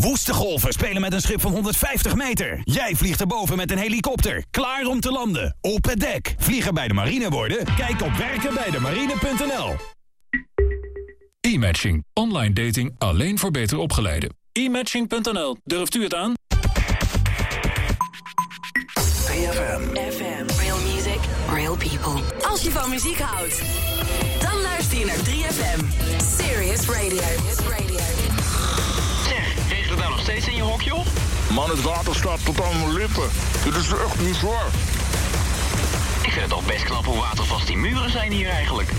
Woeste golven spelen met een schip van 150 meter. Jij vliegt erboven met een helikopter. Klaar om te landen. Op het dek. Vliegen bij de marine worden? Kijk op werkenbijdemarine.nl E-matching. Online dating alleen voor beter opgeleiden. E-matching.nl. Durft u het aan? 3FM. FM. Real music, real people. Als je van muziek houdt, dan luister je naar 3FM. Serious Radio. Het nou nog steeds in je hok, joh? Man, het water staat tot aan mijn lippen. Dit is echt niet zwaar. Ik vind het al best knap hoe watervast die muren zijn hier eigenlijk.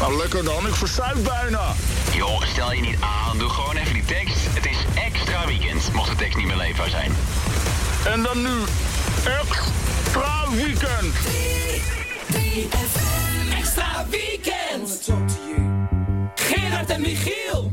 Nou, lekker dan. Ik verzuip bijna. Joh, stel je niet aan. Doe gewoon even die tekst. Het is extra weekend, mocht de tekst niet meer leefbaar zijn. En dan nu extra weekend. Extra weekend! Gerard en Michiel!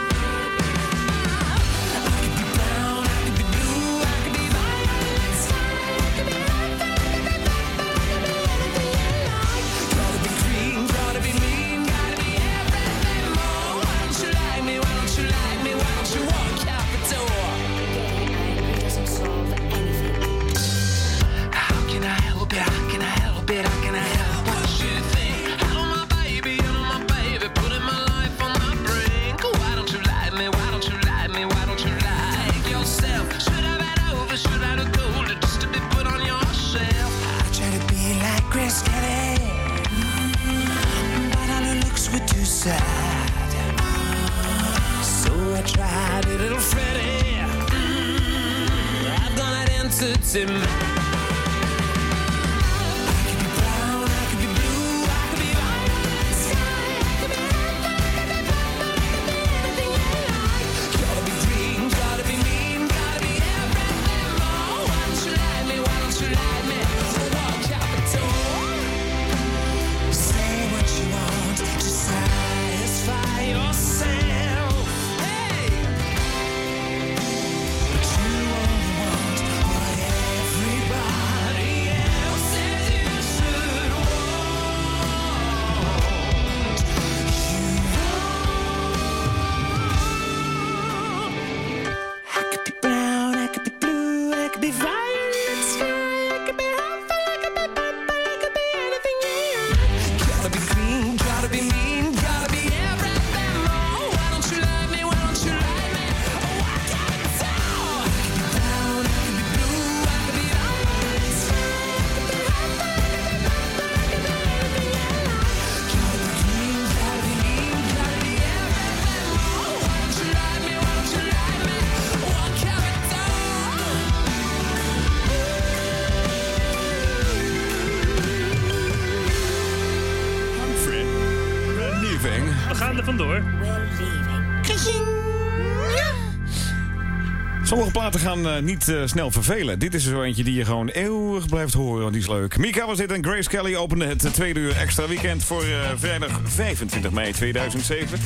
Platen gaan eh, niet eh, snel vervelen. Dit is er zo eentje die je gewoon eeuwig blijft horen, want die is leuk. Mika was dit en Grace Kelly opende het eh, tweede uur extra weekend voor vrijdag 25 mei 2007.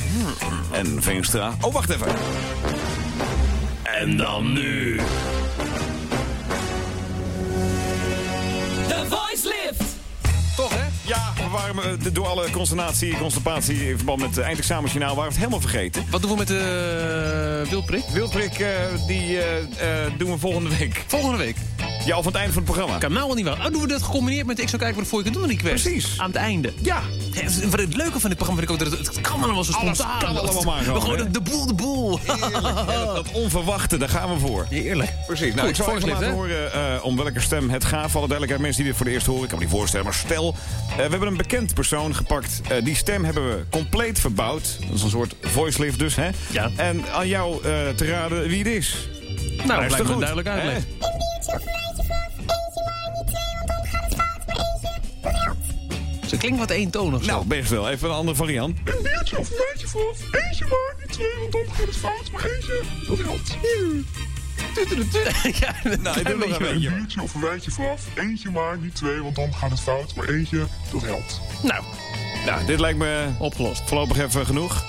En Veenstra. Oh, wacht even. En dan nu. We waren eh, door alle consternatie, constipatie in verband met het eindexamensjournaal waren we het helemaal vergeten. Wat doen we met de uh, wildprik? Wildprik, eh, die eh, eh, doen we volgende week. Volgende week? Ja, of aan het einde van het programma. Kan nou al niet wel. Oh, doen we dat gecombineerd met ik zou kijken wat voor je kunt doen in die quest? Precies. Aan het einde. Ja. Ja, Wat het leuke van dit programma vind ik ook dat het, het kan allemaal zo Alles spontaan. kan allemaal maar gewoon, We gewoon de, de boel, de boel. Heerlijk, dat, dat onverwachte, daar gaan we voor. Heerlijk. Precies. Nou, Goed, ik zal even laten horen eh, om welke stem het gaat. Alle duidelijkheid, mensen die dit voor de eerst horen. Ik kan me niet voorstellen, maar stel... eh, we hebben een bekend persoon gepakt. Eh, die stem hebben we compleet verbouwd. Dat is een soort voice lift dus, hè? Ja. En aan jou eh, te raden wie het is. Nou, Luister lijkt me goed, duidelijk uitleg. Ze klinkt wat eentonig zo. Nou, best wel. Even een andere variant. Een biertje of een wijntje vanaf. Eentje maar, niet twee, want dan gaat het fout. Maar eentje, dat helpt. ja, Nou, ik doe nog even Een biertje of een wijntje vanaf. Eentje maar, niet twee, want dan gaat het fout. Maar eentje, dat helpt. Nou, Nou, dit lijkt me opgelost. voorlopig even genoeg.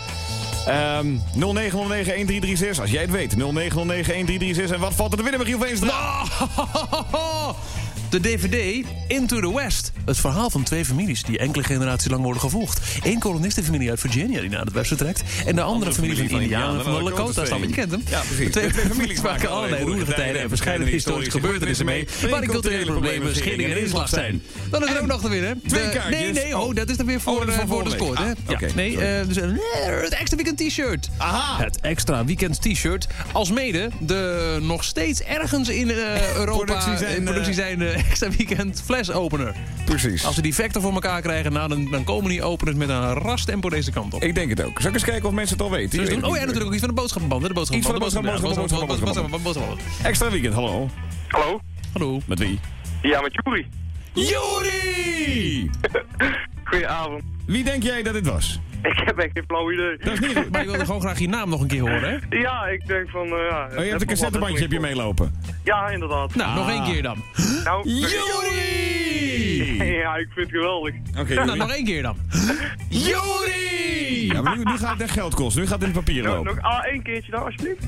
Ehm 0909-1336, als jij het weet. 0909-1336. En wat valt er te winnen, Michiel Veenstra? De DVD Into the West. Het verhaal van twee families die enkele generaties lang worden gevolgd. Eén kolonistenfamilie uit Virginia die naar het westen trekt. En de andere, familie van Indianen van de Lakota-stam. Je kent hem. Ja, precies. De twee, twee families maken allerlei roerige tijden en verschillende historische gebeurtenissen mee. Waar de culturele problemen, scheiding en inslag zijn. Dan is er ook nog te winnen. Twee De- kaartjes. Nee, nee, oh, dat is dan weer Oh, voor, is eh, voor de sport. hè? Ah, Ja, nee, eh, dus, het extra weekend t-shirt. Aha. Het extra weekend t-shirt. Alsmede de nog steeds ergens in eh, Europa Productie zijn, in productie zijn extra weekend flesopener. Precies. Als we die vector voor elkaar krijgen, nou, dan, dan komen die openers met een rastempo deze kant op. Ik denk het ook. Zal ik eens kijken of mensen het al weten? Dus doen- oh ja, natuurlijk ook iets van de boodschappenband. hè, De Iets van de boodschappenband. boodschappenband, Ja, boodschappenband, boodschappenband, boodschappenband, boodschappenband. niet. Extra weekend, hallo. Hallo? Hallo. Met wie? Ja, met Juri. Jori! Goedenavond. Wie denk jij dat dit was? Ik heb echt geen flauw idee. Dat is niet. Maar je wilde gewoon graag je naam nog een keer horen, hè? Ja, ik denk van... eh ja, Oh, je hebt een cassettebandje heb je meelopen. Ja, inderdaad. Nou, nog Ah. één keer dan. Nou, Jori! ja, ik vind het geweldig. Oké, Nou, Jori. nog één keer dan. Jori! Ja, maar nu, nu gaat het echt geld kosten. Nu gaat het in de papieren Nog, lopen. nog ah, één keertje dan, alsjeblieft.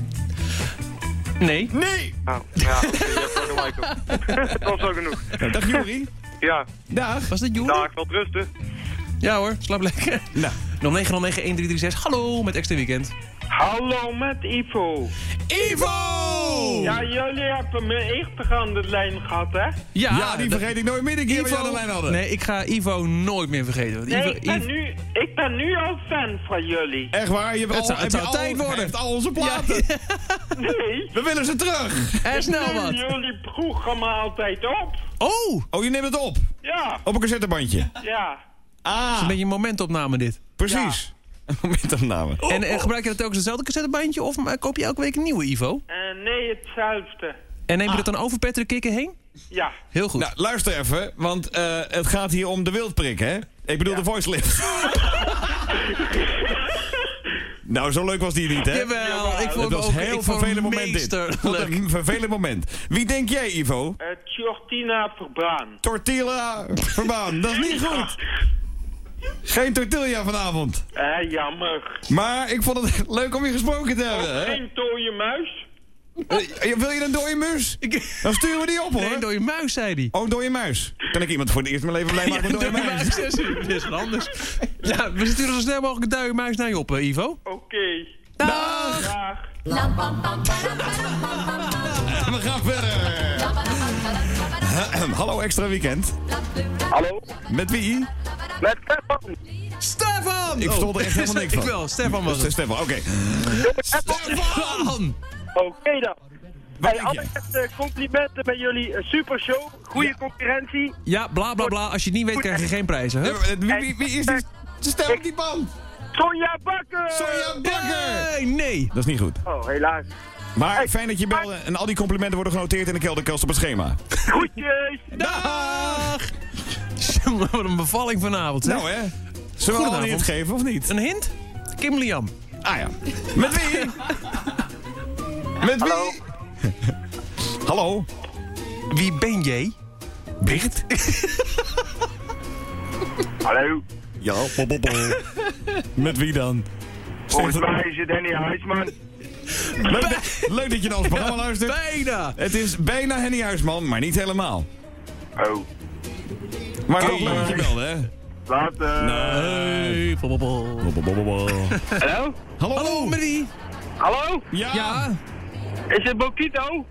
Nee. Nee! Nou, ja, oké, je hebt. Dat was wel genoeg. Nou, dag Jori. Ja, Dag. Was dat Joeri? dag, wat rusten. Ja hoor, slaap lekker. Nou. 0909-1336. Hallo, met extra weekend. Hallo met Ivo. Ivo! Ja, jullie hebben me eerder aan de lijn gehad, hè? Ja, Ja, die vergeet ik nooit meer een keer je aan de lijn hadden. Nee, ik ga Ivo nooit meer vergeten. Want Nee, Ivo, ik ben, Ivo- nu, ik ben nu al fan van jullie. Echt waar? Je hebt Het al, zou- het je zou al, tijd worden. heeft al onze platen. Nee. We willen ze terug. En snel Ik neem wat. jullie programma altijd op. Oh, Oh, je neemt het op. Ja, Op een cassettebandje. ja. Dat is Ah, een beetje een momentopname dit. precies. Een momentopname. En, en gebruik je dat telkens hetzelfde cassettebandje of eh, koop je elke week een nieuwe Ivo? Eh, nee, hetzelfde. En neem je dat dan over Patrick Kikken heen? Ja. Heel goed. Nou, luister even, want eh, het gaat hier om de wildprik, hè? Ik bedoel de voice lift. nou, zo leuk was die niet, hè? Jawel, ik vond Het was ook een heel vervelend moment dit. Wat een vervelend moment. Wie denk jij, Ivo? Uh, Jortina Verbaan. Tortilla verbaan. Dat is niet goed. Geen tortilla vanavond. Eh, jammer. Maar ik vond het leuk om je gesproken te hebben, hè? Geen dode muis. Eh, Wil je een dode mus? Dan sturen we die op, hoor. Nee, door je muis, zei hij. Oh, een dode muis. Kan ik iemand voor het eerst in mijn leven blij maken met een dode muis? Dat is wat anders. Ja, we sturen zo snel mogelijk een duie muis naar je op, eh, Ivo. Oké. Dag! Dag. En we gaan verder. Hallo, extra weekend. Hallo? Met wie? Met Stefan. Stefan! Ik verstond er echt helemaal niks van. Ik wel, Stefan was het. Stefan, oké. Stefan! Oké dan. Wat Hey, allereerst complimenten bij jullie. Een super show. Goede concurrentie. Ja, bla bla bla. Als je het niet weet, krijg je geen prijzen. Ja, Huh? Wie, wie, wie is die? Stel op die band. Sonja Bakker! Sonja Bakker! Nee, nee. Dat is niet goed. Oh, helaas. Maar fijn dat je belde. En al die complimenten worden genoteerd in de kelderkast op het schema. Groetjes! Dag! Wat een bevalling vanavond, zeg. Nou hè. Zullen we al een hint geven of niet? Een hint? Kim Liam. Ah ja. Met wie? Met wie? Hallo. Hallo. Wie ben jij? Bert? Hallo. Ja, popopo. Met wie dan? Volgens mij is het Danny Huisman. Leuk, dat- leuk dat je naar ons programma luistert. Bijna. Het is bijna Henny Huisman, maar niet helemaal. Oh. Maar toch leuk dat je belde, hè? Later. Popopol. Hallo? Hallo. Hallo, met wie? Hallo? Ja. Ja. Is het Bokito?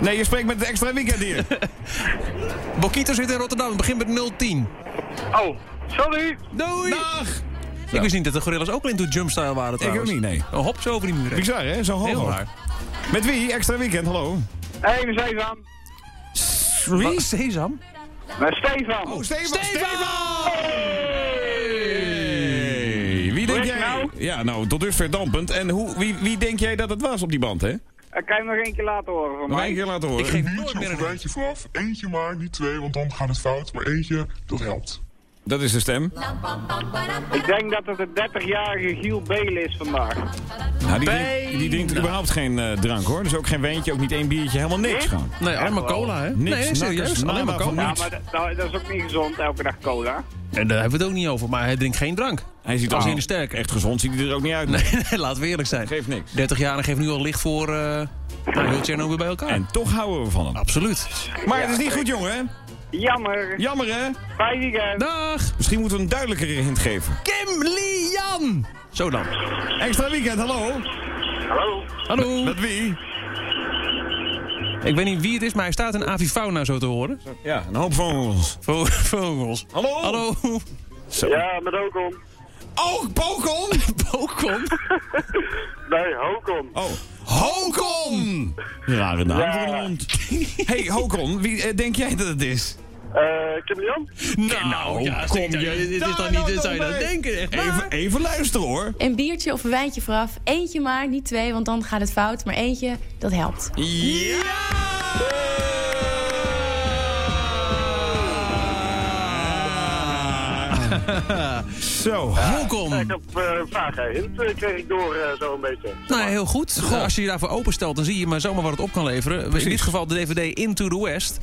Nee, je spreekt met het extra weekend hier. Bokito zit in Rotterdam. Het begint met 010. Oh, sorry. Doei. Dag. Ik wist niet dat de gorillas ook al in to jump-style waren Ik trouwens. ook niet, nee. Een hop zo over die muur. heen. Bizar, hè? Zo hoog. Heel ook. raar. Met wie? Extra weekend, hallo. Hé, hey, met Stefan. Wat? Sesam? Met Stefan. Oh, Stefan. Stefan! Hey, wie denk jij? nou? Ja, nou, tot dusver dampend. En hoe, wie, wie denk jij dat het was op die band, hè? Ik kan je nog één keer laten horen van Nog mij. één keer laten horen. Ik geef Een nooit meer een wijntje vanaf. Eentje maar, niet twee, want dan gaat het fout. Maar eentje, dat helpt. Dat is de stem. Ik denk dat het de 30-jarige Giel Belen is vandaag. Nou, die, drinkt, die drinkt überhaupt geen eh, drank hoor. Dus ook geen wijntje, ook niet één biertje, helemaal niks gewoon. Nee, alleen maar cola, hè? Niks, nee, serieus, nakkers, alleen maar cola. Ja, maar dat, nou, dat is ook niet gezond, elke dag cola. En daar hebben we het ook niet over, maar hij drinkt geen drank. Hij ziet Als er hij in de sterke. Echt gezond ziet hij er ook niet uit. Nee, nee, laten we eerlijk zijn. Geeft niks. 30 jaar geeft nu al licht voor uh, nou, heel Chernobyl bij elkaar. En toch houden we van hem. Absoluut. Maar het is niet goed, jongen. hè? Jammer. Jammer, hè? Fijn weekend. Dag! Misschien moeten we een duidelijkere hint geven. Kim Lee Jan! Zo dan. Extra weekend, hallo. Hallo. Hallo. Met wie? Ik weet niet wie het is, maar hij staat in avifauna zo te horen. Ja, een hoop vogels. Vo- Vogels. Hallo? Hallo. Zo. Ja, met Hokon. Oh, Pokon! Pokon? Nee, Hokon. Oh, Hokon! Rare naam voor een hond. hey, Hokon, wie eh, denk jij dat het is? Eh, Kim Lian? Nou, ja, kom je. Dit is daar toch nou niet, dit dan zou je dat denken, echt Even, even luisteren hoor. Een biertje of een wijntje vooraf. Eentje maar, niet twee, want dan gaat het fout. Maar eentje, dat helpt. Ja! Zo. Hokon. Ik heb eh, een vraag. Hint eh, kreeg ik door eh, zo een beetje. Nou, ja, heel goed. Als je je daarvoor openstelt, dan zie je maar zomaar wat het op kan leveren. In dit geval de DVD Into the West.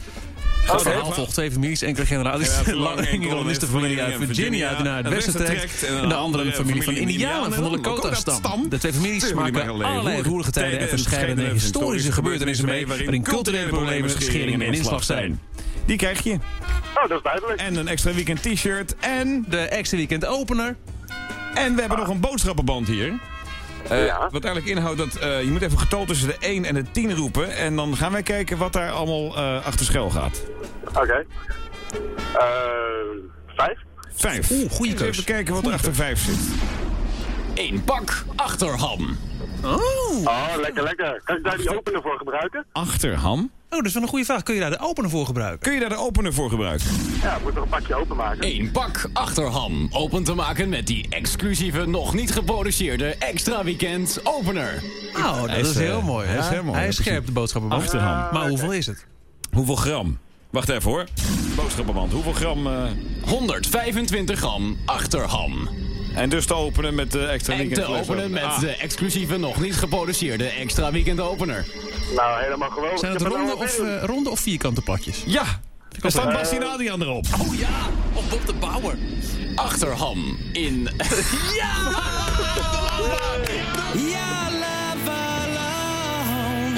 Het Oké. verhaal volgt twee families, enkele generaties. Ja, De lange een kolonistenfamilie uit Virginia die naar het westen trekt. En de andere een familie van Indianen van de Lakota-stam. De twee families maken allerlei roerige tijden en verschillende historische gebeurtenissen mee... waarin culturele problemen, scheringen en inslag zijn. Die krijg je. Oh, dat is duidelijk. En een extra weekend t-shirt. En, De extra weekend opener. en we hebben nog een boodschappenband hier. Eh, Ja. Wat eigenlijk inhoudt dat eh, je moet even getal tussen de 1 en de 10 roepen. En dan gaan wij kijken wat daar allemaal eh, achter schuil gaat. Oké. Eh, vijf? 5. Oeh, goeie keus. Even kijken wat er achter 5 zit. Eén pak achterham. Oh. Oh, lekker, lekker. Kan ik daar die opener voor gebruiken? Achterham. Oh, dat is wel een goede vraag. Kun je daar de opener voor gebruiken? Kun je daar de opener voor gebruiken? Ja, ik moet er een pakje openmaken. Eén pak achterham. Open te maken met die exclusieve, nog niet geproduceerde extra weekend opener. Oh, dat is, is heel eh, mooi. hij is heel mooi, Hij is scherp, de boodschappenband. Achterham. Maar hoeveel is het? Hoeveel gram? Wacht even hoor. Boodschappenband. Hoeveel gram? eh, 125 gram achterham. En dus te openen met de extra En weekend te fles openen met Ah. de exclusieve, nog niet geproduceerde extra weekend opener. Nou, helemaal geweldig. Zijn het Ik heb er ronde nou of, eh, ronde of vierkante plakjes? Ja! Er staat Bastien Adriaan erop. Oh ja, of Bob de Bauer. Achterham in... Ja, love alone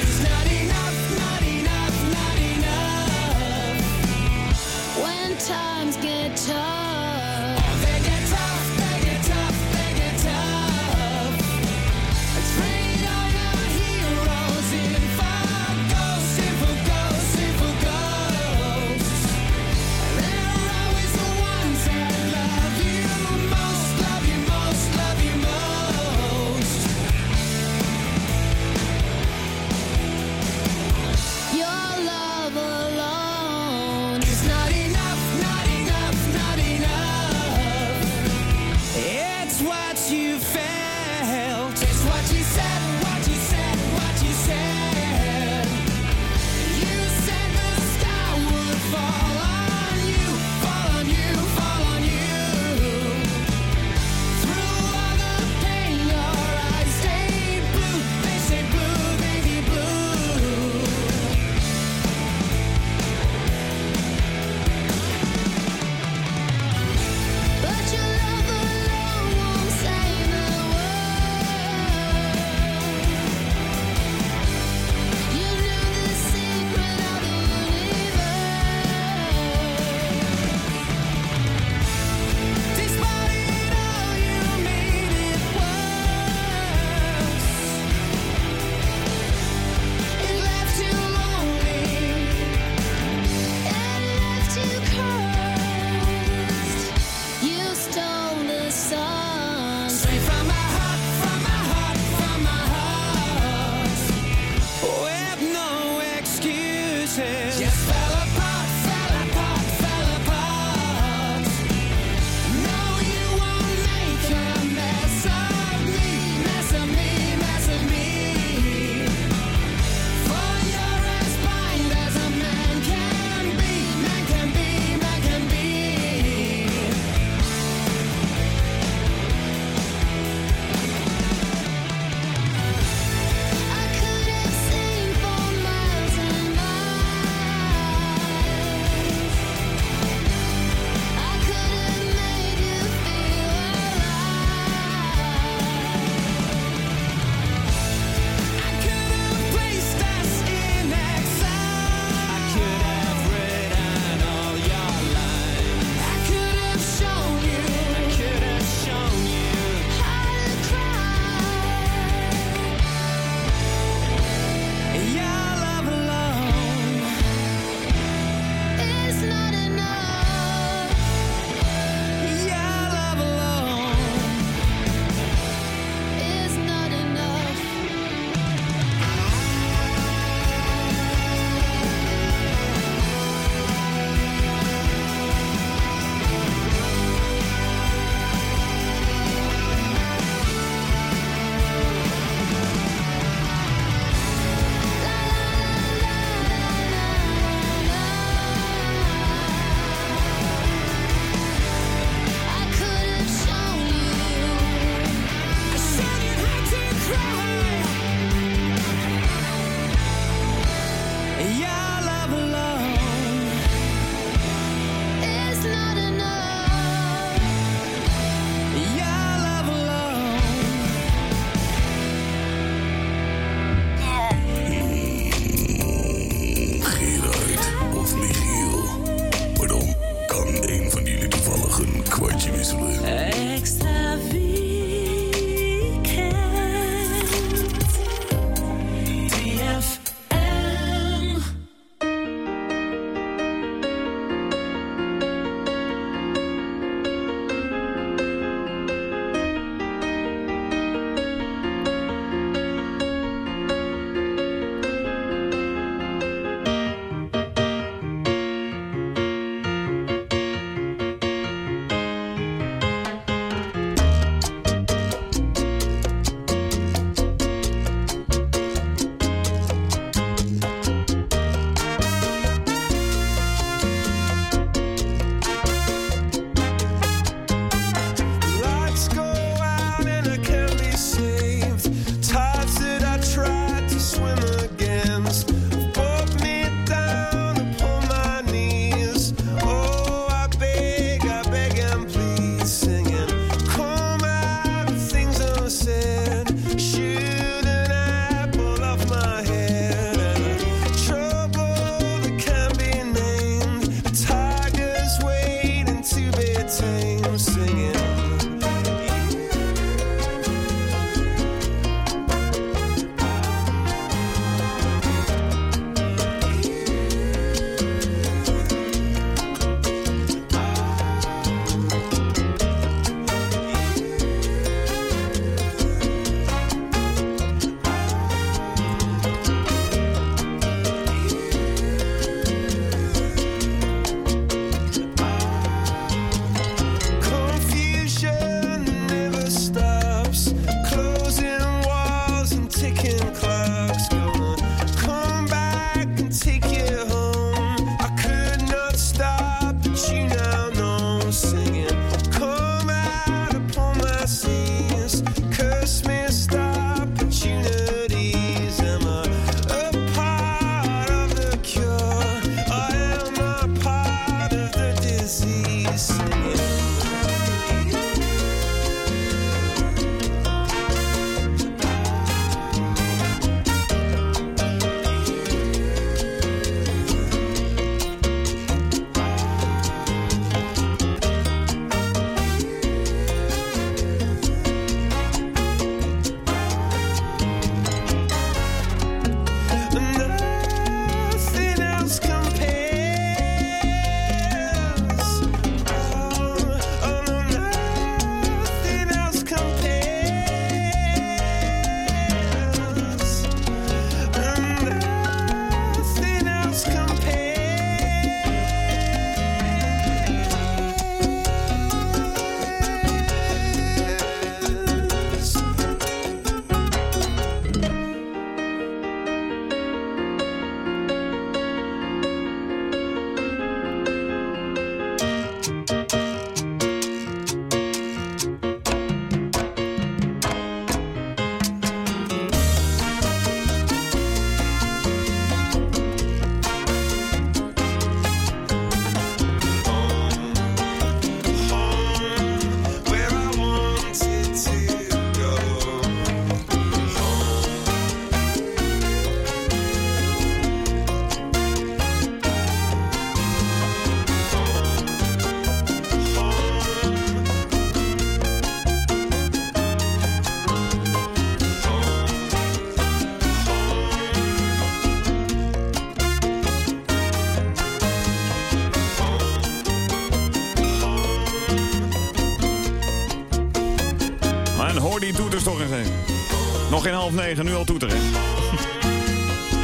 half negen, nu al toeteren.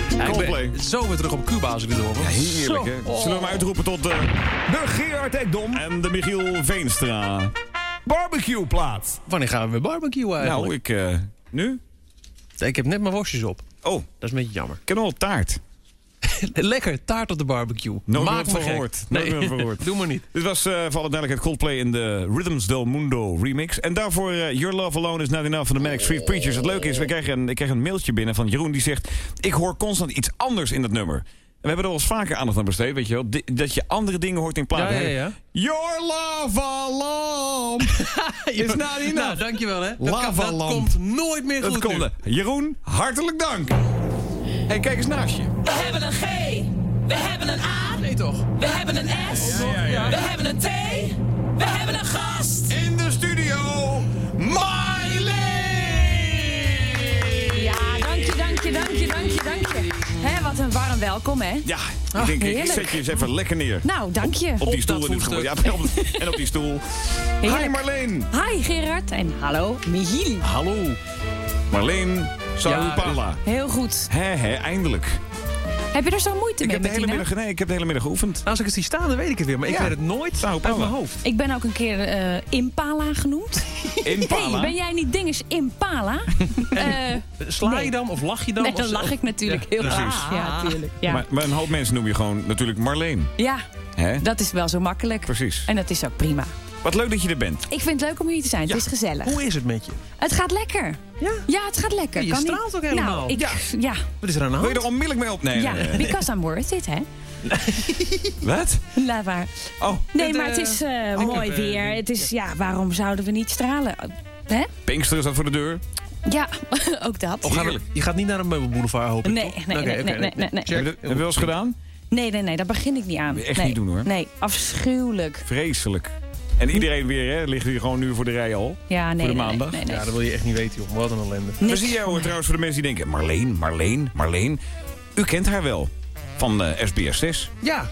Ja, ik Coldplay. ben zo weer terug op Cuba als ik dit hoor. Ja, heerlijk, Zo. hè? Zullen we hem uitroepen tot de, de Gerard Ekdom en de Michiel Veenstra barbecue plaat? Wanneer gaan we weer barbecuen eigenlijk? Nou, ik... eh, nu? Ik heb net mijn worstjes op. Oh. Dat is een beetje jammer. Ik heb nog wel taart. Lekker, taart op de barbecue. Nooit Maak me van Nee, van gehoord. doe maar niet. Dit was eh voor alle duidelijkheid Coldplay in de Rhythms del Mundo remix. En daarvoor eh, Your Love Alone is Not Enough van de Manic Street Preachers. Het leuke is, we krijgen een, ik krijg een mailtje binnen van Jeroen die zegt... Ik hoor constant iets anders in dat nummer. En we hebben er wel eens vaker aandacht aan besteed, weet je wel. Dat je andere dingen hoort in plaats. Ja, ja, ja. Your love alarm is not enough. Nou, dankjewel hè. Dat, Lava dat komt nooit meer Dat goed komt. er. Jeroen, hartelijk dank. Hey, kijk eens naast je. We hebben een G. We hebben een A. Nee toch? We hebben een S. We hebben een T. We hebben een gast. In de studio, Miley! Ja, dank je, dank je, dank je, dank je, dank je. Hè, wat een warm welkom, hè? Ja, ik Oh, denk, ik heerlijk. zet je eens even lekker neer. Nou, dank je. Op die stoel in dit. Ja, op- en op die stoel. Hi Heerlijk. Marleen. Hi Gerard en hallo Michiel. Hallo. Marleen Sarupala. Heel goed. Hè, hè, eindelijk. Heb je er zo moeite Ik mee, heb, de hele middag, nee, ik heb de hele middag geoefend. Als ik het zie staan, dan weet ik het weer. Maar ik Ja. weet het nooit Sarupala. uit mijn hoofd. Ik ben ook een keer eh, Impala genoemd. Impala. Hey, ben jij niet dinges Impala? Eh, Sla nee. je dan of lach je dan? nee, dan lach ik natuurlijk Ja, heel precies. Ja, tuurlijk. Ja. Maar, maar een hoop mensen noem je gewoon natuurlijk Marleen. ja, Hè? dat is wel zo makkelijk. Precies. En dat is ook prima. Wat leuk dat je er bent. Ik vind het leuk om hier te zijn. Ja. Het is gezellig. Hoe is het met je? Het gaat lekker. Ja? Ja, het gaat lekker. Ja, je Kan niet- straalt ook helemaal. Nou, ik, Ja. ja. Wat is er aan de Wil je hand? er onmiddellijk mee op? Nee, Ja, because I'm worth it, hè? Wat? Laat maar. Oh, Nee, Het, maar eh, het is eh, mooi heb, eh, weer. Het is, ja, waarom zouden we niet stralen? Hè? Pinkster staat voor de deur. Ja, ook dat. Of gaan je gaat niet naar een meubelboulevard, hoop ik, Nee, toch? nee, Oké, nee, oké, nee, nee, nee, nee. Check. Heb je dat heb je wel eens gedaan? Nee, nee, nee, daar begin ik niet aan. Echt nee. niet doen, hoor. Nee, afschuwelijk. Vreselijk. En iedereen weer, hè, ligt hier gewoon nu voor de rij al. Ja, nee, voor de nee, nee, maandag. nee, nee. Ja, dat wil je echt niet weten, joh. Wat een ellende. Maar zie jij hoor, trouwens voor de mensen die denken... Marleen, Marleen, Marleen. U kent haar wel. Van eh, SBS 6. Ja,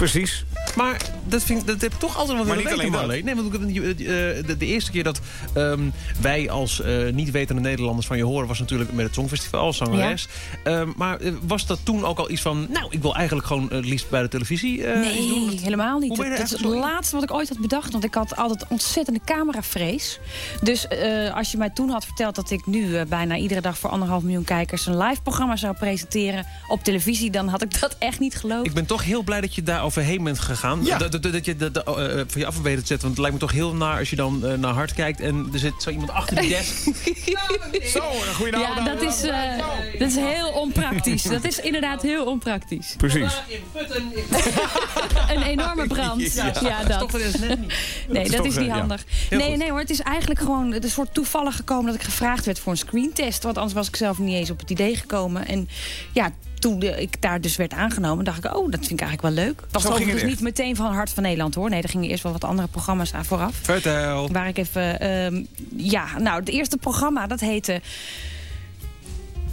Precies. Maar dat, vind, ik- dat heb ik toch altijd wel Maar willen niet weten, alleen. Nee, want ik- eh, de, de eerste keer dat ehm, wij als eh, niet-wetende Nederlanders van je horen... was natuurlijk met het Songfestival als zangeres. Ehm, maar eh, was dat toen ook al iets van... nou, ik wil eigenlijk gewoon het liefst bij de televisie eh, iets doen? Nee, helemaal niet. Dat, dat is het laatste wat ik ooit had bedacht. Want ik had altijd ontzettende cameravrees. Dus eh, als je mij toen had verteld dat ik nu bijna iedere dag voor anderhalf miljoen kijkers... een live programma zou presenteren op televisie... dan had ik dat echt niet geloofd. Ik ben toch heel blij dat je daar overheen bent gegaan. Ja. Dat, dat, dat je dat, dat, eh, van je af weet te zetten. Want het lijkt me toch heel naar als je dan eh, naar hart kijkt... en er zit zo iemand achter die desk. Zo, een goede Ja, dat is, eh, dat is heel onpraktisch. Dat is inderdaad heel onpraktisch. Precies. Een enorme brand. Ja, dat. Net niet. Nee, is dat is eh, niet handig. Nee, nee hoor, het is eigenlijk gewoon het is soort toevallig gekomen dat ik gevraagd werd voor een screentest. Want anders was ik zelf niet eens op het idee gekomen. En ja, toen ik daar dus werd aangenomen, dacht ik, oh, dat vind ik eigenlijk wel leuk. Was overigens het niet meteen van Hart van Nederland hoor. Nee, er gingen eerst wel wat andere programma's aan vooraf. Vertel. Waar ik even, ehm, ja, nou, het eerste programma dat heette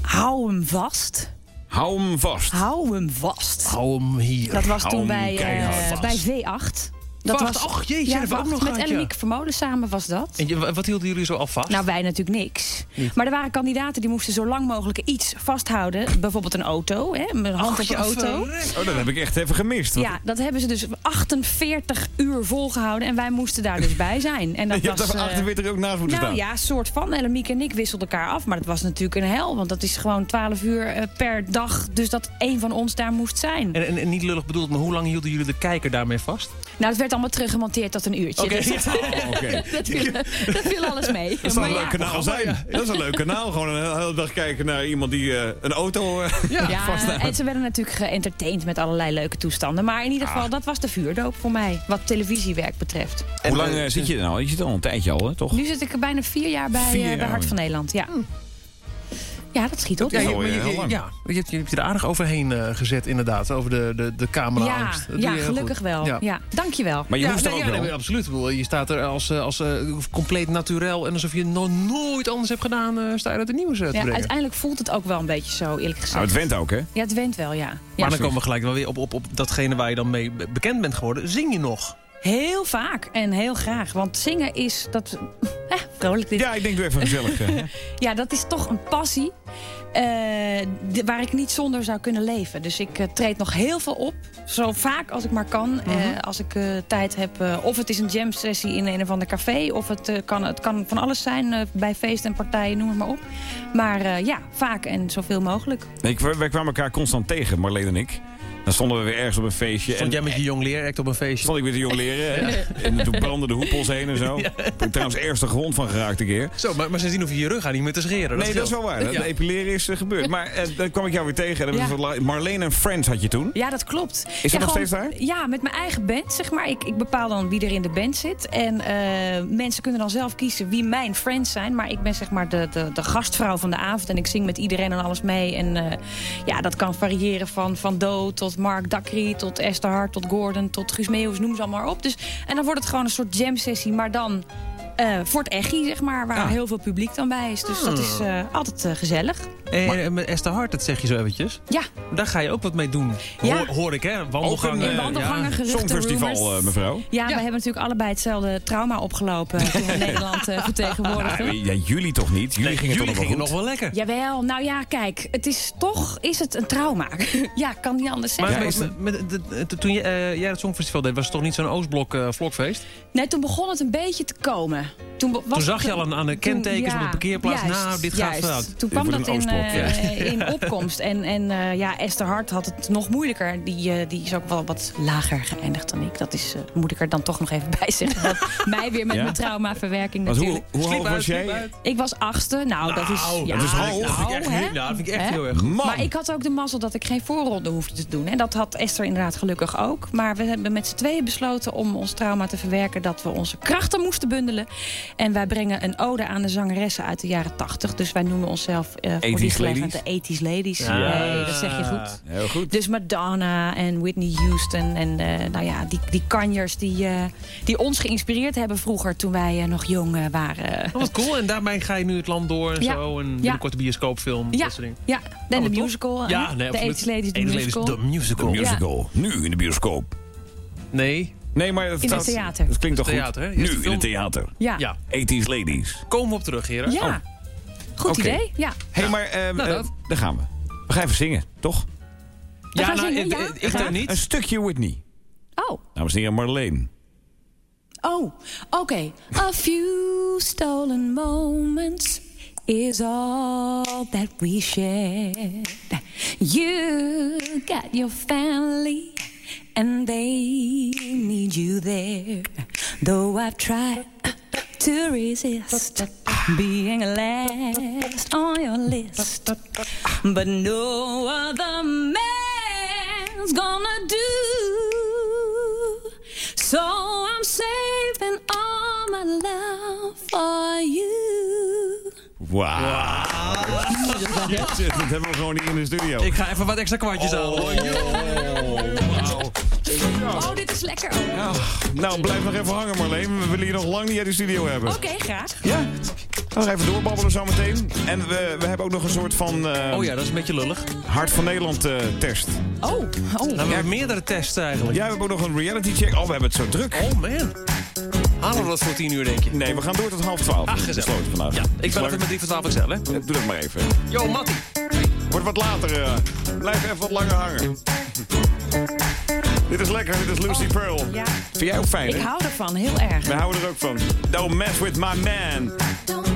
Hou hem vast. Hou hem vast. Hou hem vast. Hou hem hier. Dat was toen bij, eh, bij V8. Dat och, jeetje, dat we ook nog Met ja. Vermolen samen was dat. En je- wat hielden jullie zo al vast? Nou, wij natuurlijk niks. Niet. Maar er waren kandidaten die moesten zo lang mogelijk iets vasthouden. Bijvoorbeeld een auto, hè, een hand op de auto. Oh, dat heb ik echt even gemist. Want Ja, dat hebben ze dus 48 uur volgehouden. En wij moesten daar dus bij zijn. En dat je hebt was, er eh, 48 ook naast moeten nou staan. ja, soort van. Ellemieke en ik wisselden elkaar af. Maar dat was natuurlijk een hel. Want dat is gewoon 12 uur eh, per dag. Dus dat één van ons daar moest zijn. En, en, en niet lullig bedoeld, maar hoe lang hielden jullie de kijker daarmee vast? Nou, het werd allemaal teruggemonteerd tot een uurtje. Oké. Dus Oh, oké. dat, viel, dat viel alles mee. Dat zou een ja, leuk kanaal zijn. Dat is een leuk kanaal. Gewoon een hele dag kijken naar iemand die eh, een auto eh Ja, vasthoudt. en ze werden natuurlijk geëntertained met allerlei leuke toestanden. Maar in ieder geval, Ah. dat was de vuurdoop voor mij. Wat televisiewerk betreft. Hoe lang eh, zit je er nou? Je zit al een tijdje al, hè, toch? Nu zit ik er bijna vier jaar bij, Vier bij jaar. Hart van Nederland. Ja, ja dat schiet op. Ja, je, je- ja, je, hebt, je hebt je er aardig overheen eh, gezet, inderdaad. Over de, de, de ja, camera-angst. Ja gelukkig wel. Ja. Ja. dankjewel. Maar je ja, moest er nee, ook ja, wel. nee, absoluut. Je staat er als, eh, als eh, compleet naturel... en alsof je nog nooit anders hebt gedaan... eh sta je uit het nieuws te Ja, uiteindelijk voelt het ook wel een beetje zo, eerlijk gezegd. Nou, het went ook, hè? Ja, het went wel, ja. ja. Maar dan komen we gelijk wel weer op, op, op datgene waar je dan mee be- bekend bent geworden. Zing je nog? Heel vaak en heel graag. Want zingen is... Dat, eh, vrolijk dit. Ja, ik denk doe even gezellig. Ja, dat is toch een passie. eh, de- waar ik niet zonder zou kunnen leven. Dus ik eh, treed nog heel veel op. Zo vaak als ik maar kan. eh, als ik tijd heb. of het is een jam sessie in een of ander café. Of het, kan, het kan van alles zijn. bij feesten en partijen, noem het maar op. Maar ja, vaak en zoveel mogelijk. Nee, ik, wij kwamen elkaar constant tegen, Marleen en ik. Dan stonden we weer ergens op een feestje. Stond jij met je jongleeract op een feestje? Stond ik weer te jong leren. En toen brandden de hoepels heen en zo. Ja. Ik ben trouwens ergens de gewond van geraakt een keer. Zo, maar, maar sindsdien hoef je je rug aan niet meer te scheren. nee, dat is wel waar. Dat Ja. epileren is eh, gebeurd. Maar eh, dan kwam ik jou weer tegen. En Ja. Marleen en Friends had je toen. Ja, dat klopt. Is ja, dat nog gewoon- steeds daar? Ja, met mijn eigen band, zeg maar. Ik, ik bepaal dan wie er in de band zit. En eh, mensen kunnen dan zelf kiezen wie mijn friends zijn. Maar ik ben zeg maar de, de, de gastvrouw van de avond. En ik zing met iedereen en alles mee. En eh, ja, dat kan variëren van Van Do tot Mark Dakri... tot Esther Hart, tot Gordon, tot Guus Meeuwis, noem ze allemaal op. Dus, en dan wordt het gewoon een soort jam-sessie, maar dan... eh, voor het echi, zeg maar, waar Ah. heel veel publiek dan bij is. Dus dat is eh, altijd eh, gezellig. En, en met Esther Hart, dat zeg je zo eventjes. Ja. Daar ga je ook wat mee doen. Ja. Hoor, hoor ik, hè? Ook Wandelgangen. eh, wandelgangen, ja. Songfestival, eh, mevrouw. Ja, we hebben natuurlijk allebei hetzelfde trauma opgelopen toen we Nederland eh, vertegenwoordigden. Ja, ja, jullie toch niet? Jullie Nee, gingen jullie toch nog nog wel lekker. Jawel, nou ja, kijk, het is toch is het een trauma. ja, kan niet anders Maar zeggen. met- met- met- de- de- toen je, eh, jij het Songfestival deed, was het toch niet zo'n Oostblok eh vlokfeest? Nee, toen begon het een beetje te komen. Toen, be- was Toen zag je al aan, aan de toen- kentekens op de parkeerplaats, juist, nou, dit gaat fout. Toen kwam dat in, Eh, ja. in opkomst. En, en eh, ja, Esther Hart had het nog moeilijker. Die, eh, die is ook wel wat lager geëindigd dan ik. Dat is, eh, moet ik er dan toch nog even bij zeggen. Dat mij weer met Ja? mijn traumaverwerking Want hoe, natuurlijk. hoe Sliep hoog was jij? Ik was achtste. Nou, dat is... Nou, ja, dat is hoog. Dat vind ik echt, nou, vind ik echt Hè? heel erg goed. Man! Maar ik had ook de mazzel dat ik geen voorronde hoefde te doen. En dat had Esther inderdaad gelukkig ook. Maar we hebben met z'n tweeën besloten om ons trauma te verwerken... dat we onze krachten moesten bundelen. En wij brengen een ode aan de zangeressen uit de jaren 80. Dus wij noemen onszelf eh voor 80s die gelegenheid ladies? de 80s ladies. Ja. Nee, dat zeg je goed. Heel goed. Dus Madonna en Whitney Houston en eh, nou ja, die, die kanjers die, eh, die ons geïnspireerd hebben vroeger toen wij eh, nog jong waren. Oh, wat cool. En daarmee ga je nu het land door en Ja. zo. En Ja. binnenkort de bioscoopfilm, Ja, dat soort dingen. ja. En Oh, de tof. musical. Ja, nee, de. 80s Ladies, de 80s musical. de musical. De musical. Nu in de bioscoop. Nee, Nee, maar dat, In het theater. Dat klinkt toch goed? Nu in het theater. Ja. ja. 80s ladies. Komen we op terug, heren. Ja. Oh. Goed Oké. idee. Ja. Hé, hey, maar ehm, nou, eh, dat. daar gaan we. We gaan even zingen, toch? We gaan zingen, ik, ja? ik, ik daar niet. Een stukje Whitney. Oh. Dames en heren, Marleen. Oh, oké. A few stolen moments is all that we shared. You got your family and they need you there. Though I've tried to resist being last on your list. But no other man's gonna do. So I'm saving all my love for you. Wauw. Yes, dat hebben we gewoon hier in de studio. Ik ga even wat extra kwartjes halen. hoor. Oh, dit is lekker. Oké, Ja, nou, blijf nog even hangen, Marleen. We willen je nog lang niet uit de studio hebben. graag. Ja? Gaan we even doorbabbelen zometeen. En we, we hebben ook nog een soort van eh, Oh ja, dat is een beetje lullig. Hart van Nederland eh, test. Oh, oh. Nou, we hebben meerdere tests eigenlijk. Ja, we hebben ook nog een reality check. Oh, we hebben het zo druk. Oh man. Halen we dat voor tien uur, denk je? Nee, we gaan door tot half twaalf. Ah, gezellig. Vandaag. Ja, ik ben even met die van 12 XL, hè? Ja, Doe dat maar even. Yo, Mattie. Wordt wat later. eh. blijf even wat langer hangen. dit is lekker. Dit is Lucy Pearl. Ja. Vind jij ook fijn, Ik hou ervan, heel erg. We houden er ook van. Don't mess with my man. Told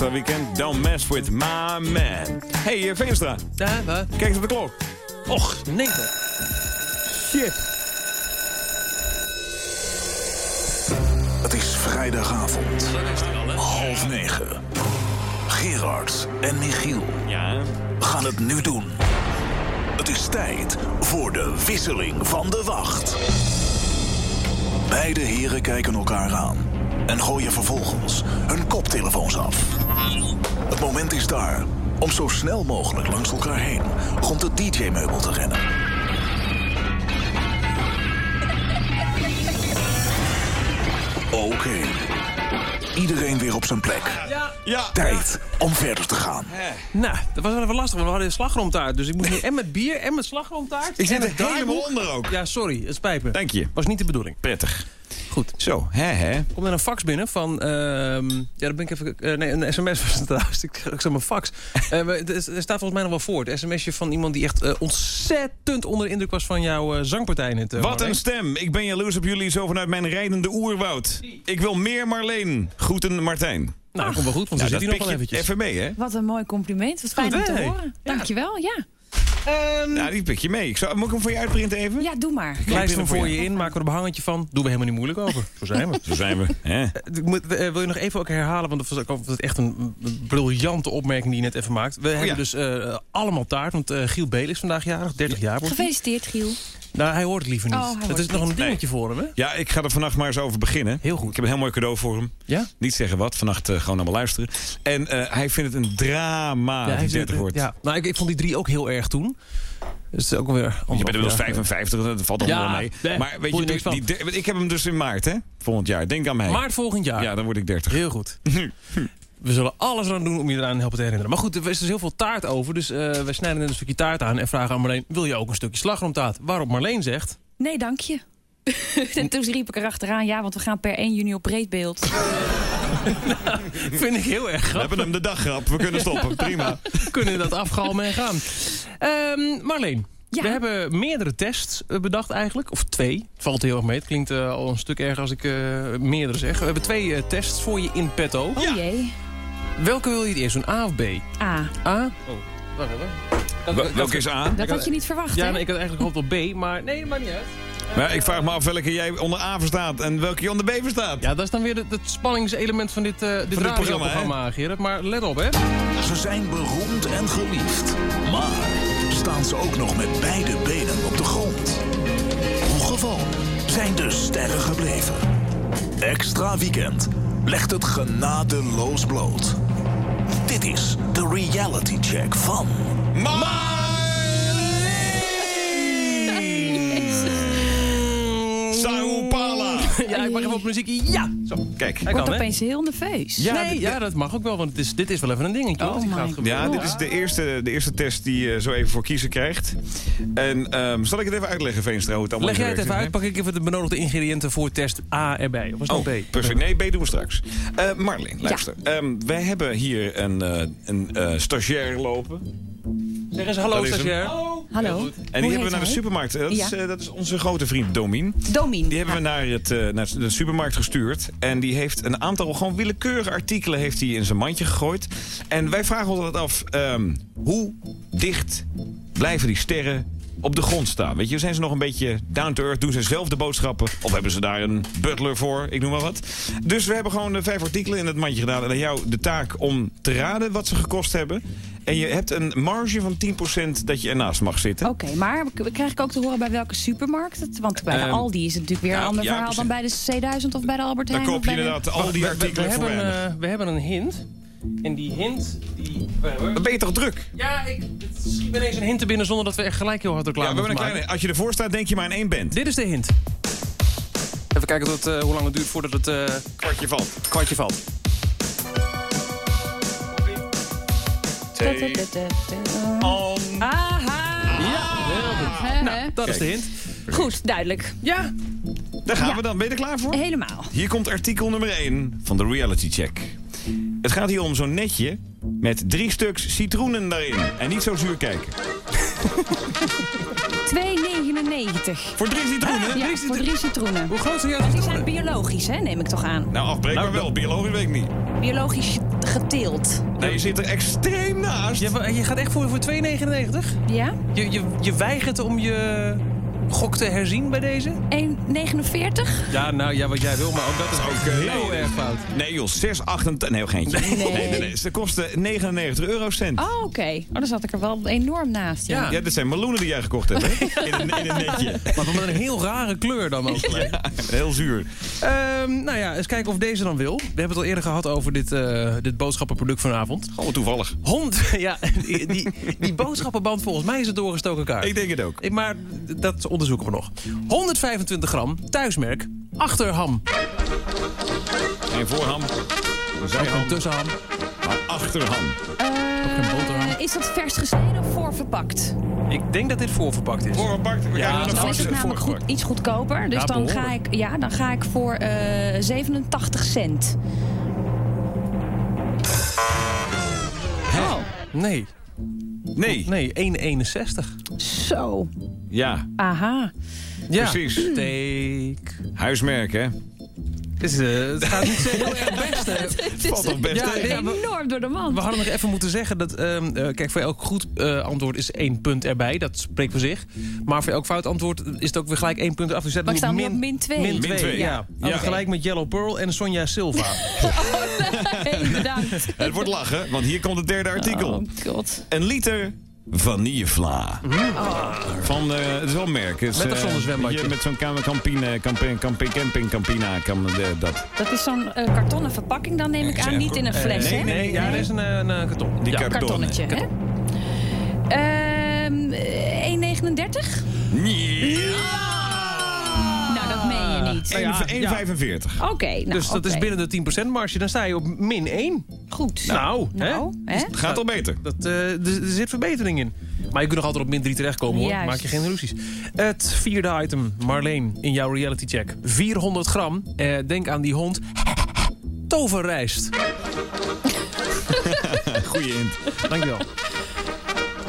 Extra weekend, don't mess with my man. Hey, eh, Veenstra. Ja, wat? Kijk eens op de klok. Och, toch. Shit. Het is vrijdagavond. Half negen. Gerard en Michiel Ja. gaan het nu doen. Het is tijd voor de wisseling van de wacht. Beide heren kijken elkaar aan en gooien vervolgens hun koptelefoons af. Het moment is daar om zo snel mogelijk langs elkaar heen rond het DJ-meubel te rennen. Oké. Iedereen weer op zijn plek. Ja. Tijd om verder te gaan. Nou, dat was wel even lastig, want we hadden een slagroomtaart. Dus ik moet nu en met bier en met slagroomtaart. Ik zit er helemaal onder ook. Ja, sorry, het spijt me. Dank je. Was niet de bedoeling. Prettig. Goed. Zo, hè hè. Komt er een fax binnen van... ehm, ja, dan ben ik even... eh, nee, een sms was het trouwens. Ik, ik zeg maar fax. We- er er staat volgens mij nog wel voor. Het sms'je van iemand die echt eh, ontzettend onder de indruk was... van jouw zangpartij net. Wat Marleen. een stem. Ik ben jaloers op jullie zo vanuit mijn rijdende oerwoud. Ik wil meer Marleen. Groeten Martijn. Nou, dat komt wel goed, want Nou, ze dat zit hier nog wel eventjes. even mee, hè? Wat een mooi compliment. Wat fijn Goed, om te horen. Dankjewel, ja. Nou, die pik je mee. Ik zou, moet ik hem voor je uitprinten even? Ja, doe maar. Lijst hem voor je. je in, maken we er een behangetje van. Doen we helemaal niet moeilijk over. Zo zijn we. Zo zijn we. Hè? Ik moet, eh, wil je nog even ook herhalen, want dat was, ook- echt een briljante opmerking die je net even maakt. We hebben ja. dus eh, allemaal taart, want eh, Giel Beel is vandaag jarig, 30 jaar wordt. Gefeliciteerd, Giel. Nou, hij hoort het liever niet. Oh, hij het hoort is nog een dingetje voor hem, hè? Ja, ik ga er vannacht maar eens over beginnen. Heel goed. Ik heb een heel mooi cadeau voor hem. Ja? Niet zeggen wat, vannacht eh, gewoon allemaal luisteren. En eh, hij vindt het een drama hij die zit- 30 wordt. Ja, nou, ik, ik vond die drie ook heel erg toen. Dus het is ook alweer... Je bent inmiddels 55, dat valt allemaal Ja, wel mee. nee, maar weet je, je dus, die, ik heb hem dus in maart, hè? Volgend jaar. Denk aan mij. Maart volgend jaar. Ja, dan word ik 30. Heel goed. We zullen alles eraan doen om je eraan te helpen te herinneren. Maar goed, er is dus heel veel taart over. Dus eh, we snijden net een stukje taart aan en vragen aan Marleen... wil je ook een stukje slagroomtaart? Waarop Marleen zegt... Nee, dank je. en toen riep ik erachteraan, ja, want we gaan per 1 juni op breedbeeld. Vind ik heel erg We grappig. hebben hem de daggrap. We kunnen stoppen. Prima. kunnen dat afgalmen en gaan. Ehm, Marleen, Ja. we hebben meerdere tests eh, bedacht eigenlijk. Of twee. Het valt heel erg mee. Het klinkt eh, al een stuk erger als ik eh, meerdere zeg. We hebben twee tests voor je in petto. Oh jee. Welke wil je het eerst doen? A of B? A. A? Oh, wacht even. Wel- ik had- Welke is A? Dat had je niet verwacht, Ja, hè? nee, ik had eigenlijk gehoopt op B. Maar nee, maakt niet uit. Maar ik vraag me af welke jij onder A verstaat en welke je onder B verstaat. Ja, dat is dan weer het, het spanningselement van dit, eh dit, dit programma, Gerard. Maar let op, hè. Ze zijn beroemd en geliefd. Maar staan ze ook nog met beide benen op de grond? Hoe gewoon zijn de sterren gebleven? Extra weekend legt het genadeloos bloot. Dit is de reality check van... Ja, ik mag even op muziek. Ja! Zo, Kijk. hij Wordt kan, hè. opeens heel nerveus. Ja, nee, ja, dat mag ook wel, want het is, dit is wel even een dingetje. Oh my gaat. Ja, dit is de eerste, de eerste test die je zo even voor kiezen krijgt. En ehm, zal ik het even uitleggen, Veenstra, hoe het allemaal Leg jij het even uit, pak ik even de benodigde ingrediënten voor test A erbij. Of was het Oh, B? perfect. Nee, B doen we straks. Eh Marleen, luister. Ehm, wij hebben hier een, eh, een eh, stagiair lopen. Zeg eens hallo, is stagiair. Hallo. En die Hoe hebben we naar de supermarkt. Dat, is, Ja. eh, dat is onze grote vriend Domien. Domien. Die hebben we naar, het, eh, naar de supermarkt gestuurd. En die heeft een aantal gewoon willekeurige artikelen heeft hij in zijn mandje gegooid. En wij vragen ons altijd af, ehm, hoe dicht blijven die sterren op de grond staan? Weet je, zijn ze nog een beetje down to earth? Doen ze zelf de boodschappen? Of hebben ze daar een butler voor? Ik noem maar wat. Dus we hebben gewoon de vijf artikelen in het mandje gedaan. En aan jou de taak om te raden wat ze gekost hebben. En je hebt een marge van 10% dat je ernaast mag zitten. Oké, maar we- krijg ik ook te horen bij welke supermarkt het? Want bij de Ehm, Aldi is het natuurlijk weer een ander ja, verhaal dan bij de C1000 of bij de Albert Dan Heijn. koop of je de- inderdaad al die we, we, we artikelen voor hebben, eh, we hebben een hint. En die hint, die... Dan ben je toch druk? Ja, ik het schiet ineens een hint te binnen zonder dat we echt gelijk heel hard Ja, reclame we hebben een moeten kleine, als je ervoor staat, denk je maar in één band. Dit is de hint. Even kijken tot, eh, hoe lang het duurt voordat het eh, Kwartje valt. kwartje valt. On. Aha! Ja, heel goed. Nou, dat is de hint. Goed, duidelijk. Ja, Daar gaan Ja. we dan. Ben je er klaar voor? Helemaal. Hier komt artikel nummer 1 van de reality check. Het gaat hier om zo'n netje met drie stuks citroenen daarin. En niet zo zuur kijken. 2,99. Voor drie citroenen? Ja, voor drie citroenen. Hoe groot zijn jouw Die citroenen? zijn biologisch, hè, neem ik toch aan. Nou, afbreekbaar wel. Biologisch weet ik niet. Biologisch geteeld. Nee, je zit er extreem naast. Je, je gaat echt voor, voor 2,99? Ja? Je, je, je weigert om je gok te herzien bij deze? 1,49? Ja, nou ja, wat jij wil, maar ook dat is ook heel erg fout. Nee joh, 6,88. Nee, geintje. Nee. nee, nee, nee. Ze kosten 99 eurocent. Oh, oké. Oh, dan zat ik er wel enorm naast. Ja. Ja, dit zijn meloenen die jij gekocht hebt, hè? In een, in een netje. Maar met een heel rare kleur dan ook. Ja, heel zuur. Ehm, nou ja, eens kijken of deze dan wil. We hebben het al eerder gehad over dit, eh, dit boodschappenproduct vanavond. Gewoon toevallig. Hond, ja, die, die, die boodschappenband volgens mij is het doorgestoken kaart. Ik denk het ook. Maar dat onderzoeken we nog. 125 gram, thuismerk, achterham. Geen voorham, zijham, een tussenham. maar achterham. Eh, is dat vers gesneden of voorverpakt? Ik denk dat dit voorverpakt is. Ja, een Dan is vast het namelijk goed, iets goedkoper. Dus Ja, dan, ga ik, ja, dan ga ik voor eh 87 cent. Oh, Nee. Nee, Nee, 1,61. zo. Ja, Aha. Ja. precies. Steek. Huismerk, hè? Eh, het gaat niet zo heel erg best. Het Valt toch best Ja, tegen? ja, we- enorm door de man. We hadden nog even moeten zeggen dat... ehm, eh, kijk, voor elk goed eh, antwoord is één punt erbij. Dat spreekt voor zich. Maar voor elk fout antwoord is het ook weer gelijk één punt af. Dus dat Maar ik moet sta nu op min 2. Min Min 2, twee, ja. ja. ja. Gelijk met Yellow Pearl en Sonja Silva. Hey, bedankt. Het wordt lachen, want hier komt het derde artikel. Oh god. Een liter vanillevla. Van, eh, het is wel een merk. Het is. Met of eh, zonder zwembadje? je- Met zo'n cam- campine, camping, camping, camping, campina, cam, eh, dat. Dat is zo'n eh, kartonnen verpakking dan neem ik aan. Niet in een fles, nee, hè? nee, ja, er is een, eh, een, eh, karton. Die ja. karton. Kartonnetje, hè? Ehm, eh, 1,39? Nou, dat meen je niet. Nou ja, 1,45. Oké, nou, Dus dat is binnen de 10% marge. Dan sta je op min 1. Goed. Nou, Nou, hè? hè? Gaat al beter. Dat, eh, er, er zit verbetering in. Maar je kunt nog altijd op min 3 terechtkomen hoor. Juist. Maak je geen illusies. Het vierde item, Marleen, in jouw reality check. 400 gram. Eh, denk aan die hond. Toverrijst. Goeie hint. Dankjewel.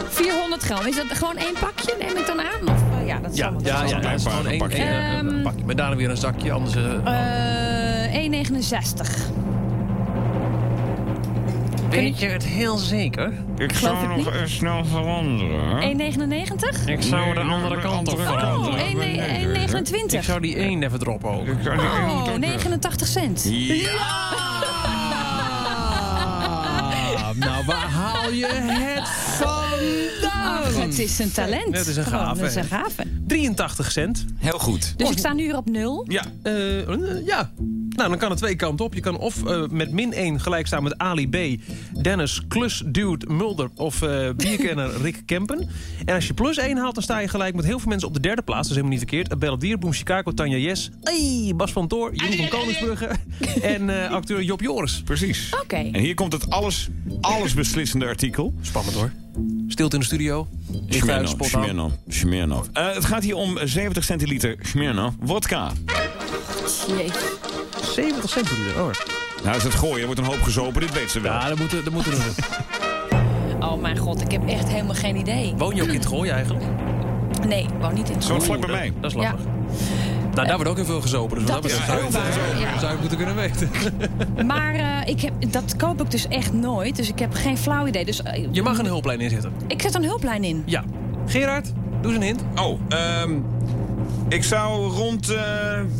400 gram. Is dat gewoon één pakje, neem ik dan aan? Eh, ja, dat Ja, zal wel. ja, ja, ja, is paar- gewoon een pakje. één, eh, een Ehm, pakje. Met daarna weer een zakje, anders... eh, Eh, 1,69. Weet je het heel zeker? Ik Geloof zou het nog niet. eens snel veranderen. 1,99? Ik zou de andere kant op Oh, veranderen. 1,29. Ik zou die 1 even droppen ook. Oh, 89 cent. Ah, nou, waar haal je het vandaan? Ach, het is een talent. Het is een gave. Het is een gave. 83 cent. Heel goed. Dus ik sta nu weer op nul. Ja, eh, ja. Nou, dan kan het twee kanten op. Je kan of eh, met min 1 gelijk staan met Ali B, Dennis, Klus, Dude, Mulder of eh bierkenner Rick Kempen. En als je plus 1 haalt, dan sta je gelijk met heel veel mensen op de derde plaats. Dat is helemaal niet verkeerd. Bella Dier, Boom Chicago, Tanja Yes, hey, Bas van Toor, Jeroen van Koningsbrugge en eh, acteur Job Joris. precies. Oké. En hier komt het alles, alles beslissende artikel. Spannend hoor. Stilte in de studio. Smirnoff. Smirnoff, Smirnoff. Eh, het gaat hier om 70 centiliter Smirnoff wodka. Jee. 70 centiliter. Oh. Nou, is het gooien, er wordt een hoop gezopen, dit weet ze wel. Ja, dat moeten, dat moeten we doen. Oh mijn god, ik heb echt helemaal geen idee. Woon je ook in het gooien eigenlijk? Nee, ik woon niet in het Zo Gooi. vlak bij mij. Dat is lastig. Nou, daar wordt ook heel veel gezopen. Dus Dat wat is heel zou ja. zou je moeten kunnen weten. Maar eh, ik heb, dat koop ik dus echt nooit. Dus ik heb geen flauw idee. Dus, eh, Je mag een hulplijn inzetten. Ik zet een hulplijn in. Ja. Gerard, doe eens een hint. Oh, ehm ik zou rond eh,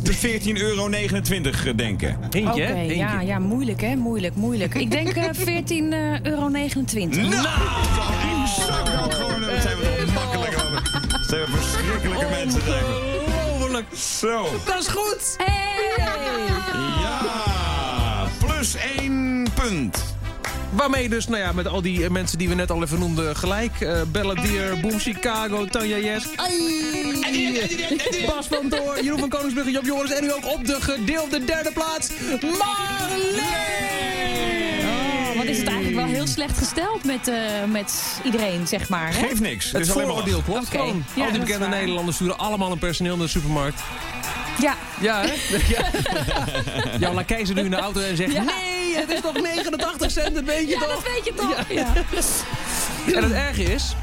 de 14,29 euro denken. Hè? Hintje. ja, ja, moeilijk hè, moeilijk, moeilijk. Ik denk eh 14,29 euro. Nou, gewoon, daar zijn we toch makkelijk over. Dat zijn we verschrikkelijke mensen. zijn we. Ongelooflijk. Zo. Dat is goed. Hey! Ja, plus één punt. Waarmee dus, nou ja, met al die eh, mensen die we net al even noemden gelijk. eh Bella Boom Chicago, Tanja Yes. Bas van Door, Jeroen van Koningsbrugge, Job Joris. En nu ook op de gedeelde derde plaats, Marleen! Oh, wat is het eigenlijk wel heel slecht gesteld met, eh, met iedereen, zeg maar. Hè? Geeft niks. Het is alleen maar vooroordeel klopt Oké. gewoon. Ja, al die bekende. Nederlanders sturen allemaal een personeel naar de supermarkt. Ja, Ja, hè? Ja. Jouw lakij zit nu in de auto en zegt... Ja. Nee, het is toch 89 cent, dat weet je ja toch? dat weet je toch. Ja. En het erge is...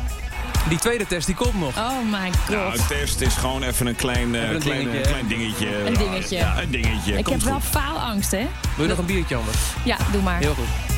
Die tweede test die komt nog. Oh my god. Nou, het test is gewoon even een klein, eh, Even een klein, dingetje. klein dingetje. Een dingetje. Ja, een dingetje. ik Komt heb wel faalangst, hè? Wil je nog een biertje anders? Ja, doe maar. Heel goed.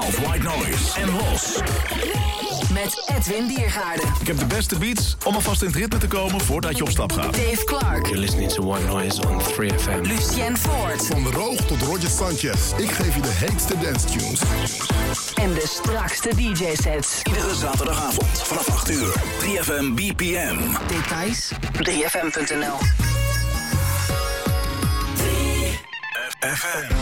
12 White Noise. En Los. Met Edwin Diergaarde. Ik heb de beste beats om alvast in het ritme te komen voordat je op stap gaat. Dave Clark. You're listening to White Noise on 3FM. Lucien Ford. Van de Roog tot Roger Sanchez. Ik geef je de heetste dance tunes. En de strakste DJ-sets. Iedere zaterdagavond vanaf 8 uur. 3FM BPM. Details? 3fm.nl FM.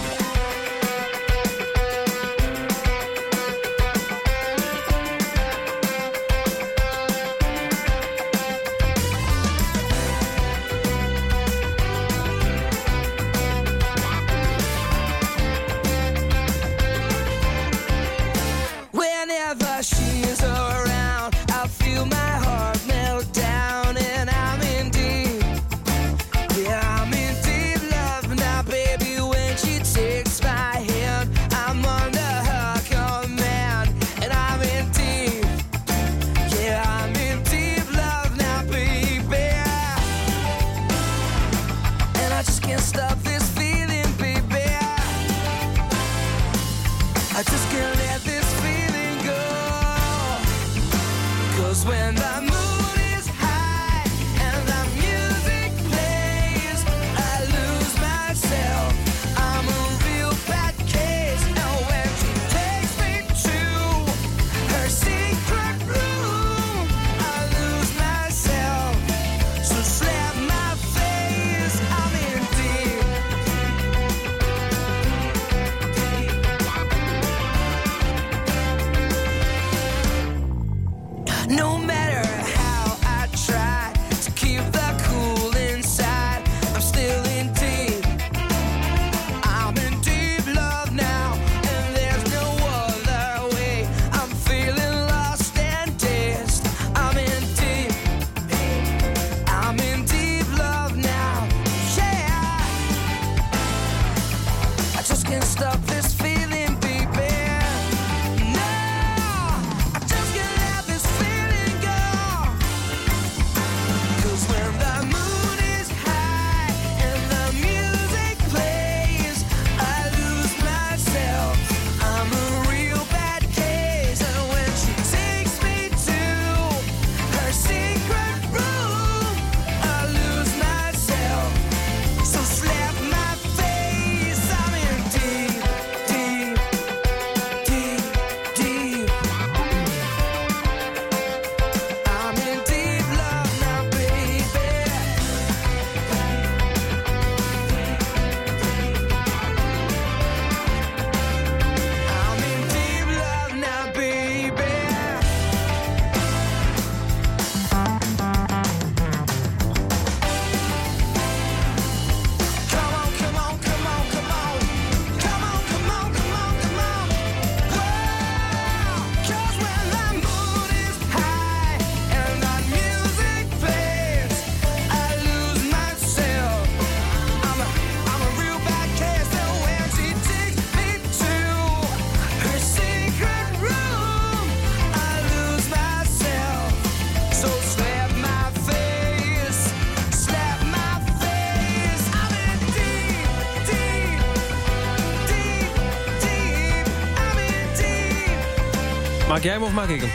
Maak jij hem of maak ik hem?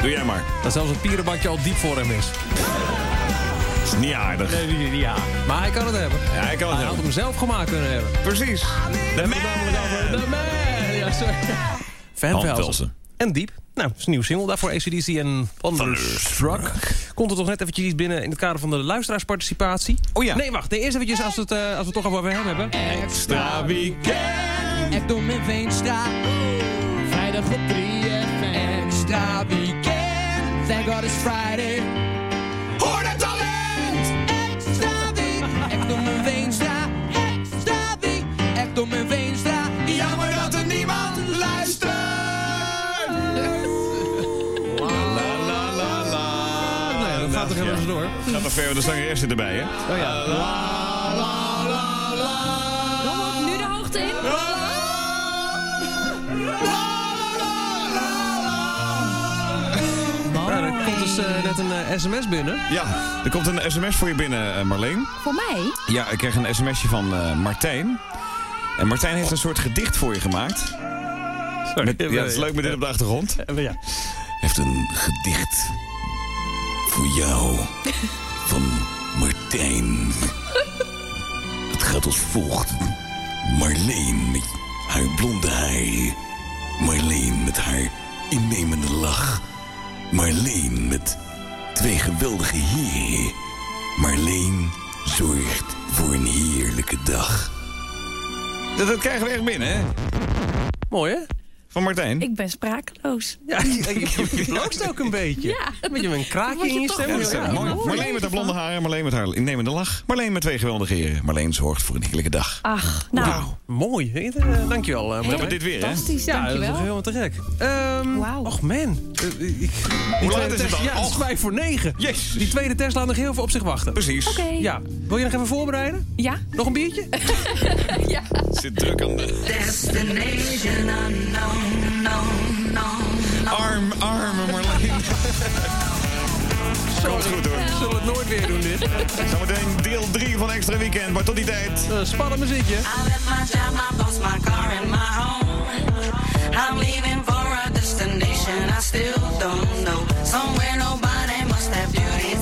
Doe jij maar. Dat zelfs het pierenbadje al diep voor hem is. Dat is niet aardig. Nee, niet, niet ja. Maar hij kan het hebben. Ja, hij kan het Hij had hebben. hem zelf gemaakt kunnen hebben. Precies. De man! De man! Ja, sorry. En diep. Nou, dat is een nieuwe single daarvoor. ACDC en Thunderstruck. Komt er toch net eventjes iets binnen in het kader van de luisteraarsparticipatie? Oh ja. Nee, wacht. Nee, eerst eventjes als, we het, eh, als we het toch over hem hebben. Extra weekend. In Veenstra. Vrijdag op 3FM. Extra weekend. Thank God it's Friday. Hoor het talent! Extra week. Ekdom in Veenstra. Extra week. Ekdom in Veenstra. Jammer dat er niemand luistert. La la la la. Nee, dat gaat toch helemaal eens door. Gaat nog ver, de zangeres zit erbij, hè? Oh ja. Kom komt dus eh, net een eh, sms binnen. Ja, er komt een sms voor je binnen, eh, Marleen. Voor mij? Ja, ik kreeg een sms'je van eh, Martijn. En Martijn heeft een soort gedicht voor je gemaakt. Met- ja, het is leuk met dit op de achtergrond. Ja. heeft een gedicht voor jou van Martijn. Het gaat als volgt. Marleen met haar blonde haar. Marleen met haar innemende lach. Marleen met twee geweldige heren. Marleen zorgt voor een heerlijke dag. Dat, dat krijgen we echt binnen, hè? Mooi, hè? Van Martijn. Ik ben sprakeloos. Ja, je, je bloost ook een beetje. Ja. Een beetje met een kraakje je in je stem. Ja, dat Ja, echt mooi. Marleen met haar blonde haren, Marleen met haar innemende lach. Marleen met twee geweldige heren. Marleen zorgt voor een heerlijke dag. Ach, nou. Mooi. Eh, dankjewel. Uh, We hebben dit weer, hè? Fantastisch, Ja, dat is helemaal te gek. Ehm Wauw. Och man. Eh, ik- die laat is het dan? Ja, het is vijf voor negen. Yes. Die tweede Tesla laat nog heel veel op zich wachten. Precies. Oké. Ja. Wil je nog even voorbereiden? Ja? Nog een biertje? ja. Zit druk aan de... Destination unknown, no, no, no. Arm, arme Marleen. Komt goed hoor. Zullen we het nooit weer doen dit? Zometeen deel 3 van Extra Weekend. Maar tot die tijd... Uh, spannend muziekje. I left my job, my boss, my car and my home. I'm leaving for a destination I still don't know. Somewhere nobody must have duties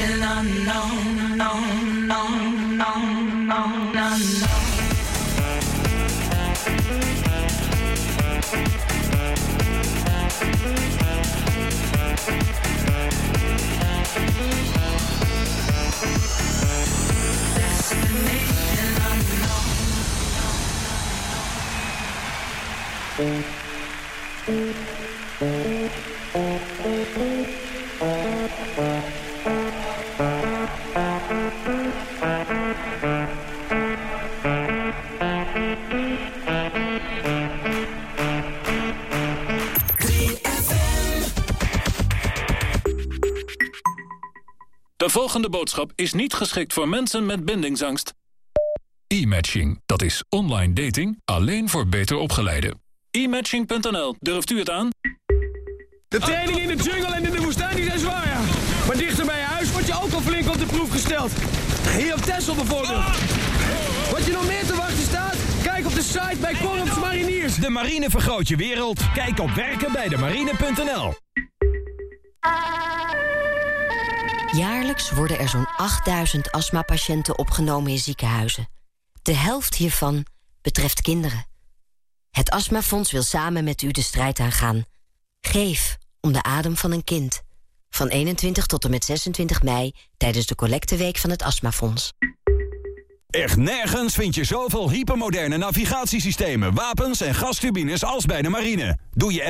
destination unknown, boodschap is niet geschikt voor mensen met bindingsangst. E-matching, dat is online dating alleen voor beter opgeleiden. E-matching.nl, durft u het aan? De trainingen in de jungle en in de woestijn die zijn zwaar, ja. Maar dichter bij je huis word je ook al flink op de proef gesteld. Hier op Texel bijvoorbeeld. Wat je nog meer te wachten staat? Kijk op de site bij Korps Mariniers. De marine vergroot je wereld. Kijk op werkenbijdemarine.nl Jaarlijks worden er zo'n 8000 astmapatiënten opgenomen in ziekenhuizen. De helft hiervan betreft kinderen. Het Astmafonds wil samen met u de strijd aangaan. Geef om de adem van een kind. Van 21 tot en met 26 mei tijdens de collecteweek van het Astmafonds. Echt nergens vind je zoveel hypermoderne navigatiesystemen, wapens en gasturbines als bij de marine. Doe je